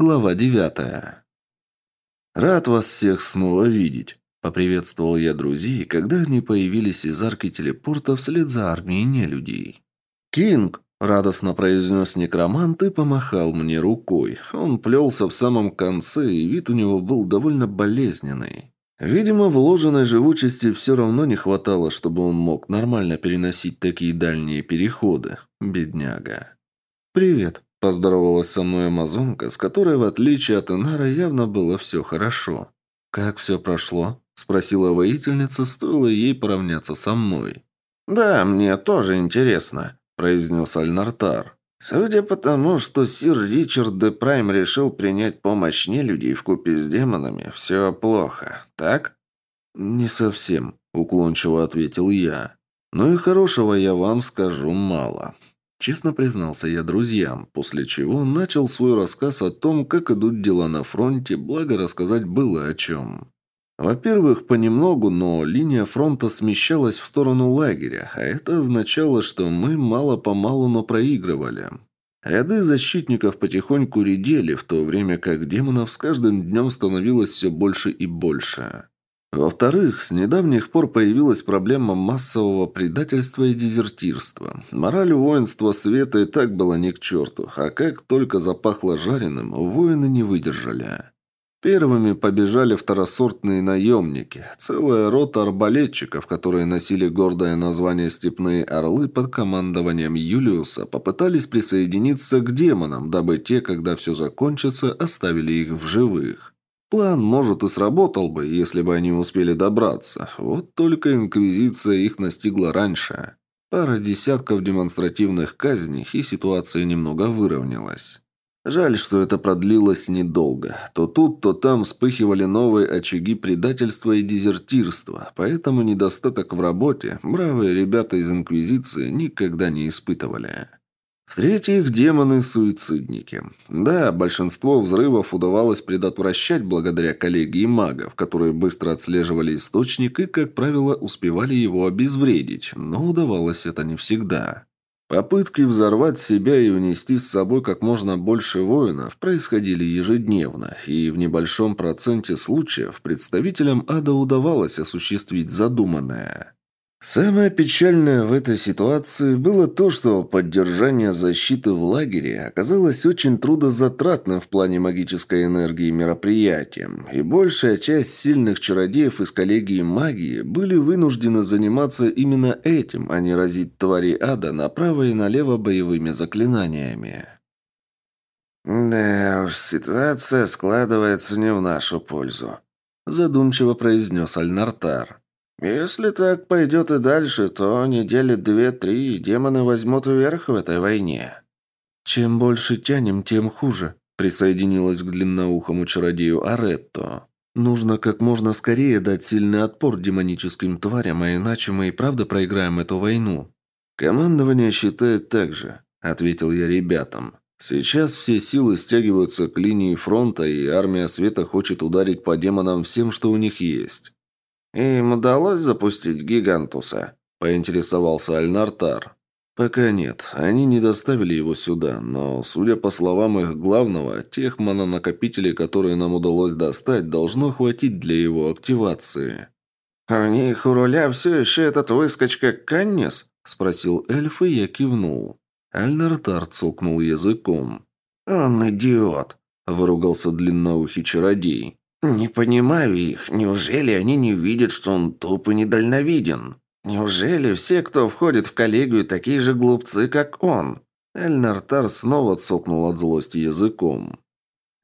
Глава девятая. «Рад вас всех снова видеть», – поприветствовал я друзей, когда они появились из арки телепорта вслед за армией нелюдей. «Кинг!» – радостно произнес некромант и помахал мне рукой. Он плелся в самом конце, и вид у него был довольно болезненный. Видимо, вложенной живучести все равно не хватало, чтобы он мог нормально переносить такие дальние переходы. Бедняга. «Привет», – поздоровалась со мной амазонка, с которой, в отличие от Инара, явно было все хорошо. «Как все прошло?» – спросила воительница, стоило ей поравняться со мной. «Да, мне тоже интересно», – произнес Альнартар. Судя по тому, что сир Ричард де Прайм решил принять помощь нелюдей вкупе с демонами, все плохо, так? Не совсем, уклончиво ответил я. Ну и хорошего я вам скажу мало. Честно признался я друзьям, после чего начал свой рассказ о том, как идут дела на фронте, благо рассказать было о чем. Во-первых, понемногу, но линия фронта смещалась в сторону лагеря, а это означало, что мы мало-помалу, но проигрывали. Ряды защитников потихоньку редели, в то время как демонов с каждым днем становилось все больше и больше. Во-вторых, с недавних пор появилась проблема массового предательства и дезертирства. Мораль воинства света и так была не к черту, а как только запахло жареным, воины не выдержали. Первыми побежали второсортные наемники, целая рота арбалетчиков, которые носили гордое название «Степные орлы» под командованием Юлиуса, попытались присоединиться к демонам, дабы те, когда все закончится, оставили их в живых. План, может, и сработал бы, если бы они успели добраться. Вот только Инквизиция их настигла раньше. Пара десятков демонстративных казней, и ситуация немного выровнялась. Жаль, что это продлилось недолго. То тут, то там вспыхивали новые очаги предательства и дезертирства, поэтому недостаток в работе бравые ребята из Инквизиции никогда не испытывали. В-третьих, демоны-суицидники. Да, большинство взрывов удавалось предотвращать благодаря коллегии магов, которые быстро отслеживали источник и, как правило, успевали его обезвредить, но удавалось это не всегда. Попытки взорвать себя и унести с собой как можно больше воинов происходили ежедневно, и в небольшом проценте случаев представителям ада удавалось осуществить задуманное. Самое печальное в этой ситуации было то, что поддержание защиты в лагере оказалось очень трудозатратным в плане магической энергии мероприятием, и большая часть сильных чародеев из коллегии магии были вынуждены заниматься именно этим, а не разить твари ада направо и налево боевыми заклинаниями. «Да уж, ситуация складывается не в нашу пользу», задумчиво произнес Альнартар. Если так пойдет и дальше, то недели две-три демоны возьмут вверх в этой войне. Чем больше тянем, тем хуже, присоединилась к длинноухому чародею Аретто. Нужно как можно скорее дать сильный отпор демоническим тварям, а иначе мы и правда проиграем эту войну. Командование считает так же, ответил я ребятам. Сейчас все силы стягиваются к линии фронта, и армия света хочет ударить по демонам всем, что у них есть. «Им удалось запустить Гигантуса?» – поинтересовался Альнартар. «Пока нет. Они не доставили его сюда, но, судя по словам их главного, тех мононакопителей, которые нам удалось достать, должно хватить для его активации». «У них у руля все еще этот выскочка Каннис?» – спросил эльф, и я кивнул. Альнартар цокнул языком. «Он идиот!» – выругался длинноухий чародей. «Не понимаю их. Неужели они не видят, что он туп и недальновиден? Неужели все, кто входит в коллегию, такие же глупцы, как он?» Эльнартар снова цокнул от злости языком.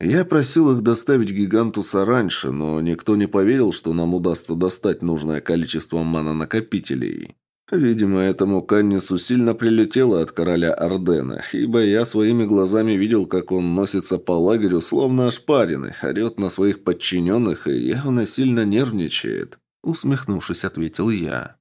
«Я просил их доставить Гигантуса раньше, но никто не поверил, что нам удастся достать нужное количество мана-накопителей. Видимо, этому Каннису сильно прилетело от короля Ордена, ибо я своими глазами видел, как он носится по лагерю, словно ошпаренный, орет на своих подчиненных и явно сильно нервничает. Усмехнувшись, ответил я.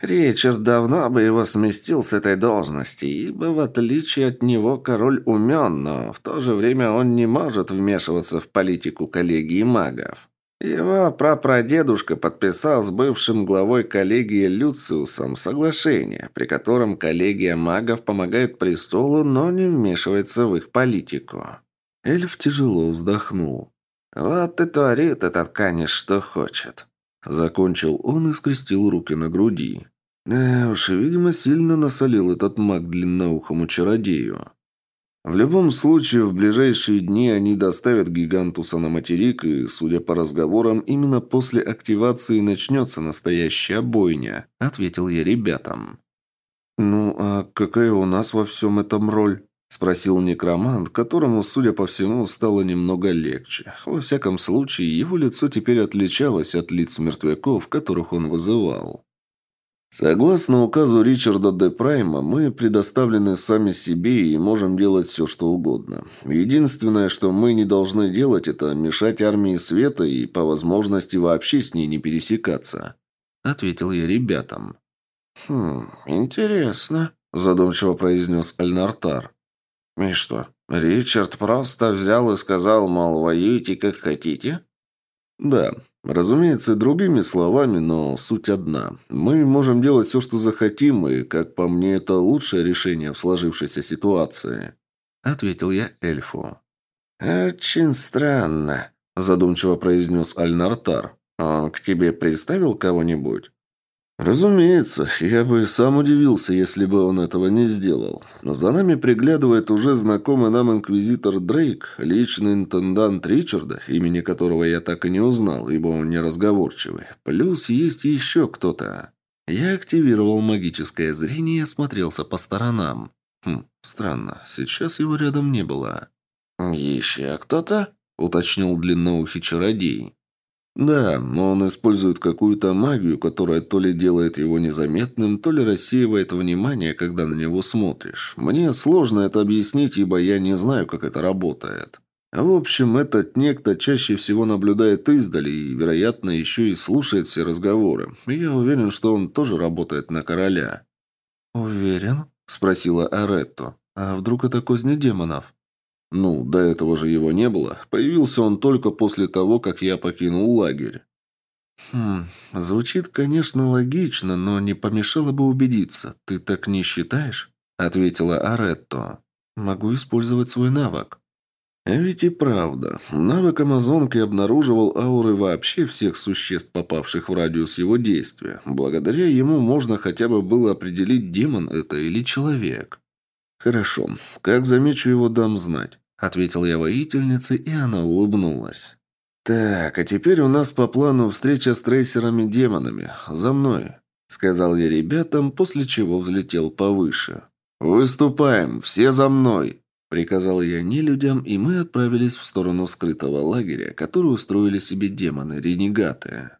Ричард давно бы его сместил с этой должности, ибо в отличие от него король умен, но в то же время он не может вмешиваться в политику коллегии магов. Его прапрадедушка подписал с бывшим главой коллегии Люциусом соглашение, при котором коллегия магов помогает престолу, но не вмешивается в их политику. Эльф тяжело вздохнул. «Вот и творит этот каниш, что хочет». Закончил он и скрестил руки на груди. Да уж, видимо, сильно насолил этот маг длинноухому чародею. В любом случае, в ближайшие дни они доставят Гигантуса на материк, и, судя по разговорам, именно после активации начнется настоящая бойня», — ответил я ребятам. «Ну, а какая у нас во всем этом роль?» – спросил некромант, которому, судя по всему, стало немного легче. Во всяком случае, его лицо теперь отличалось от лиц мертвяков, которых он вызывал. Согласно указу Ричарда Де Прайма, мы предоставлены сами себе и можем делать все, что угодно. Единственное, что мы не должны делать, это мешать армии света и, по возможности, вообще с ней не пересекаться», – ответил я ребятам. «Хм, интересно», – задумчиво произнес Альнартар. «И что, Ричард просто взял и сказал, мол, воюйте как хотите?» «Да, разумеется, другими словами, но суть одна. Мы можем делать все, что захотим, и, как по мне, это лучшее решение в сложившейся ситуации», – ответил я эльфу. «Очень странно», – задумчиво произнес Альнартар. «Он к тебе представил кого-нибудь?» «Разумеется, я бы сам удивился, если бы он этого не сделал. За нами приглядывает уже знакомый нам инквизитор Дрейк, личный интендант Ричарда, имени которого я так и не узнал, ибо он неразговорчивый. Плюс есть еще кто-то». Я активировал магическое зрение и осмотрелся по сторонам. Хм, странно, сейчас его рядом не было. «Еще кто-то?» – уточнил длинноухий чародей. Да, но он использует какую-то магию, которая то ли делает его незаметным, то ли рассеивает внимание, когда на него смотришь. Мне сложно это объяснить, ибо я не знаю, как это работает. В общем, этот некто чаще всего наблюдает издали и, вероятно, еще и слушает все разговоры. я уверен, что он тоже работает на короля. «Уверен?» – спросила Аретто. «А вдруг это козни демонов?» Ну, до этого же его не было. Появился он только после того, как я покинул лагерь. Хм, звучит, конечно, логично, но не помешало бы убедиться. Ты так не считаешь? Ответила Аретто. Могу использовать свой навык. Ведь и правда. Навык Амазонки обнаруживал ауры вообще всех существ, попавших в радиус его действия. Благодаря ему можно хотя бы было определить, демон это или человек. Хорошо. Как замечу его, дам знать. Ответил я воительнице, и она улыбнулась. «Так, а теперь у нас по плану встреча с трейсерами-демонами. За мной», — сказал я ребятам, после чего взлетел повыше. «Выступаем! Все за мной!» — приказал я нелюдям, и мы отправились в сторону скрытого лагеря, который устроили себе демоны-ренегаты.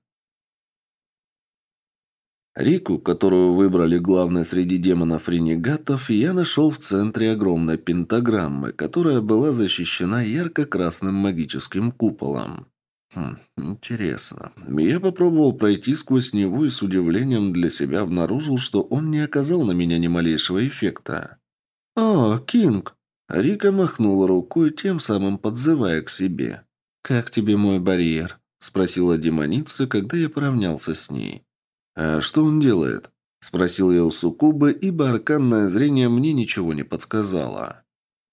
Рику, которую выбрали главной среди демонов-ренегатов, я нашел в центре огромной пентаграммы, которая была защищена ярко-красным магическим куполом. Хм, интересно. Я попробовал пройти сквозь него и с удивлением для себя обнаружил, что он не оказал на меня ни малейшего эффекта. «О, Кинг!» Рика махнула рукой, тем самым подзывая к себе. «Как тебе мой барьер?» – спросила демоница, когда я поравнялся с ней. «А что он делает?» – спросил я у Сукубы, ибо арканное зрение мне ничего не подсказало.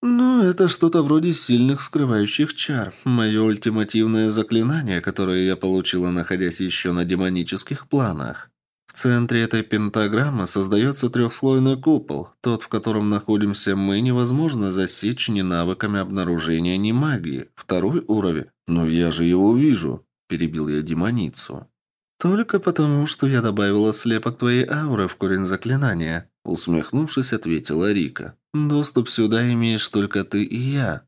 «Ну, это что-то вроде сильных скрывающих чар. Мое ультимативное заклинание, которое я получила, находясь еще на демонических планах. В центре этой пентаграммы создается трехслойный купол. Тот, в котором находимся мы, невозможно засечь ни навыками обнаружения, ни магии. Второй уровень. «Ну, я же его вижу», – перебил я демоницу. «Только потому, что я добавила слепок твоей ауры в корень заклинания», усмехнувшись, ответила Рика. «Доступ сюда имеешь только ты и я».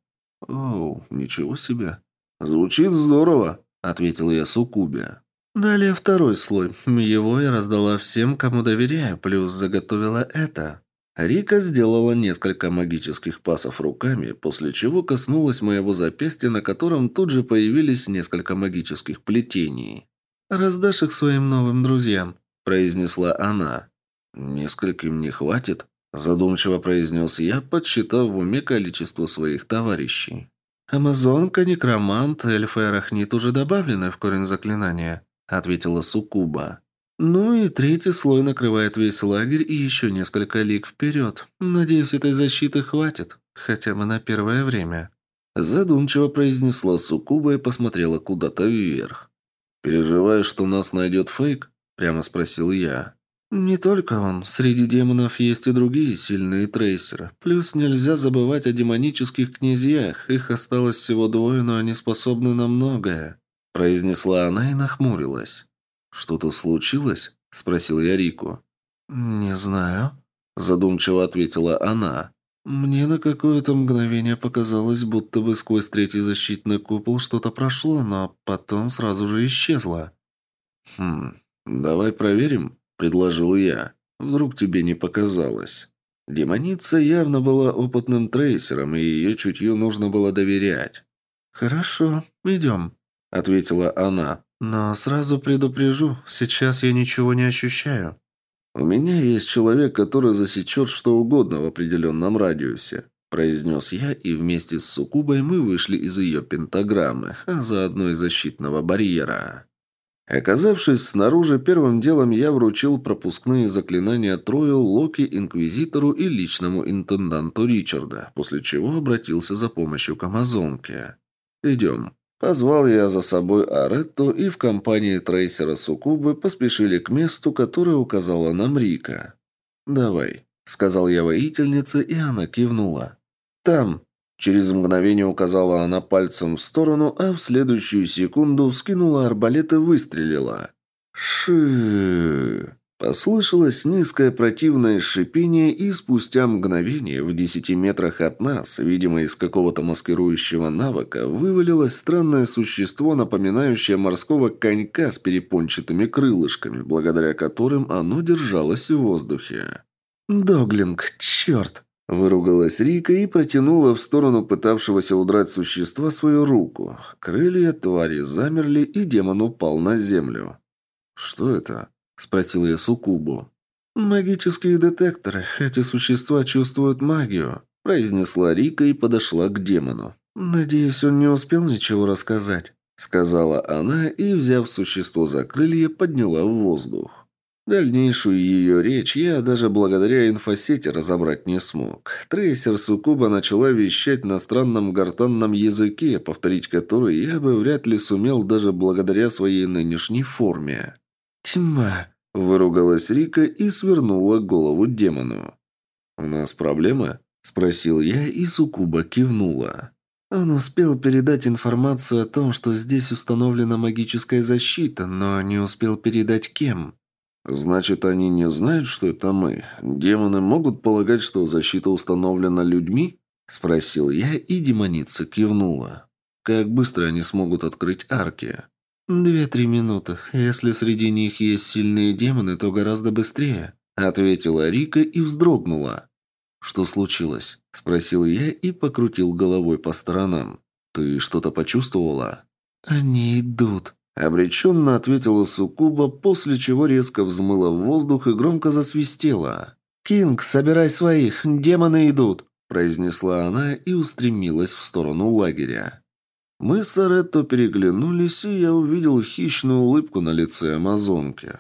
«Оу, ничего себе». «Звучит здорово», — ответил я Сукубе. Далее второй слой. Его я раздала всем, кому доверяю, плюс заготовила это. Рика сделала несколько магических пасов руками, после чего коснулась моего запястья, на котором тут же появились несколько магических плетений. «Раздашь их своим новым друзьям», – произнесла она. «Нескольким не хватит», – задумчиво произнес я, подсчитав в уме количество своих товарищей. «Амазонка, некромант, эльф и арахнит уже добавлены в корень заклинания», – ответила Сукуба. «Ну и третий слой накрывает весь лагерь и еще несколько лиг вперед. Надеюсь, этой защиты хватит, хотя бы на первое время». Задумчиво произнесла Сукуба и посмотрела куда-то вверх. «Переживаешь, что нас найдет фейк?» – прямо спросил я. «Не только он. Среди демонов есть и другие сильные трейсеры. Плюс нельзя забывать о демонических князьях. Их осталось всего двое, но они способны на многое», – произнесла она и нахмурилась. «Что-то случилось?» – спросил я Рику. «Не знаю», – задумчиво ответила она. «Мне на какое-то мгновение показалось, будто бы сквозь третий защитный купол что-то прошло, но потом сразу же исчезло». «Хм, давай проверим», – предложил я. «Вдруг тебе не показалось». Демоница явно была опытным трейсером, и ее чутью нужно было доверять. «Хорошо, идем», – ответила она. «Но сразу предупрежу, сейчас я ничего не ощущаю». «У меня есть человек, который засечет что угодно в определенном радиусе», произнес я, и вместе с Сукубой мы вышли из ее пентаграммы, а заодно и защитного барьера. Оказавшись снаружи, первым делом я вручил пропускные заклинания Трою, Локи, Инквизитору и личному интенданту Ричарда, после чего обратился за помощью к Амазонке. «Идем». Позвал я за собой Аретту, и в компании трейсера Сукубы поспешили к месту, которое указала нам Рика. «Давай», — сказал я воительнице, и она кивнула. «Там». Через мгновение указала она пальцем в сторону, а в следующую секунду вскинула арбалет и выстрелила. «Ши...» Послышалось низкое противное шипение, и спустя мгновение в десяти метрах от нас, видимо, из какого-то маскирующего навыка, вывалилось странное существо, напоминающее морского конька с перепончатыми крылышками, благодаря которым оно держалось в воздухе. «Доглинг, черт!» – выругалась Рика и протянула в сторону пытавшегося удрать существа свою руку. Крылья твари замерли, и демон упал на землю. «Что это?» Спросил я Сукубу. «Магические детекторы. Эти существа чувствуют магию», – произнесла Рика и подошла к демону. «Надеюсь, он не успел ничего рассказать», – сказала она и, взяв существо за крылья, подняла в воздух. Дальнейшую ее речь я даже благодаря инфосети разобрать не смог. Трейсер Сукуба начала вещать на странном гортанном языке, повторить который я бы вряд ли сумел даже благодаря своей нынешней форме. «Тьма!» – выругалась Рика и свернула голову демону. «У нас проблемы?» – спросил я, и Сукуба кивнула. Он успел передать информацию о том, что здесь установлена магическая защита, но не успел передать кем. «Значит, они не знают, что это мы? Демоны могут полагать, что защита установлена людьми?» – спросил я, и демоница кивнула. «Как быстро они смогут открыть арки?» «Две-три минуты. Если среди них есть сильные демоны, то гораздо быстрее», — ответила Рика и вздрогнула. «Что случилось?» — спросил я и покрутил головой по сторонам. «Ты что-то почувствовала?» «Они идут», — обреченно ответила Сукуба, после чего резко взмыла в воздух и громко засвистела. «Кинг, собирай своих, демоны идут», — произнесла она и устремилась в сторону лагеря. Мы с Аретто переглянулись, и я увидел хищную улыбку на лице амазонки.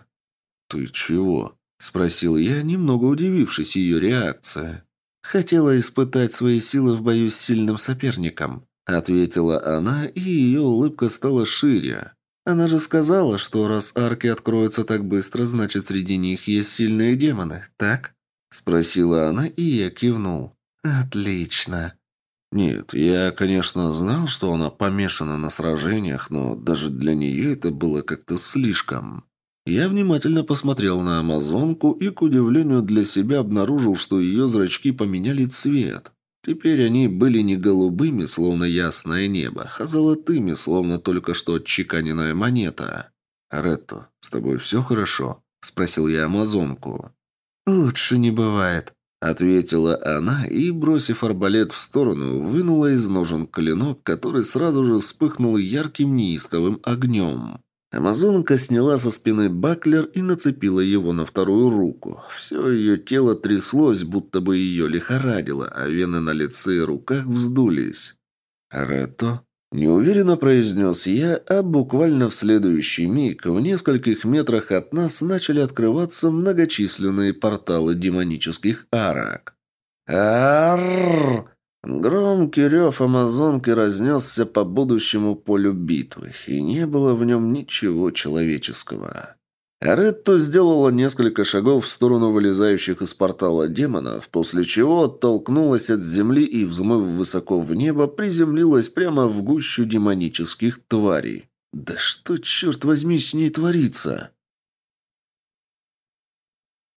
«Ты чего?» – спросил я, немного удивившись ее реакции. «Хотела испытать свои силы в бою с сильным соперником», – ответила она, и ее улыбка стала шире. «Она же сказала, что раз арки откроются так быстро, значит, среди них есть сильные демоны, так?» – спросила она, и я кивнул. «Отлично», нет, я, конечно, знал, что она помешана на сражениях, но даже для нее это было как-то слишком. Я внимательно посмотрел на амазонку и, к удивлению для себя, обнаружил, что ее зрачки поменяли цвет. Теперь они были не голубыми, словно ясное небо, а золотыми, словно только что отчеканенная монета. «Ретто, с тобой все хорошо?» – спросил я амазонку. «Лучше не бывает», Ответила она и, бросив арбалет в сторону, вынула из ножен клинок, который сразу же вспыхнул ярким неистовым огнем. Амазонка сняла со спины баклер и нацепила его на вторую руку. Все ее тело тряслось, будто бы ее лихорадило, а вены на лице и руках вздулись. «Рето?» Неуверенно произнес я, а буквально в следующий миг в нескольких метрах от нас начали открываться многочисленные порталы демонических арок. Арррр! Громкий рев амазонки разнесся по будущему полю битвы, и не было в нем ничего человеческого. Аретто сделала несколько шагов в сторону вылезающих из портала демонов, после чего оттолкнулась от земли и, взмыв высоко в небо, приземлилась прямо в гущу демонических тварей. «Да что, черт возьми, с ней творится?»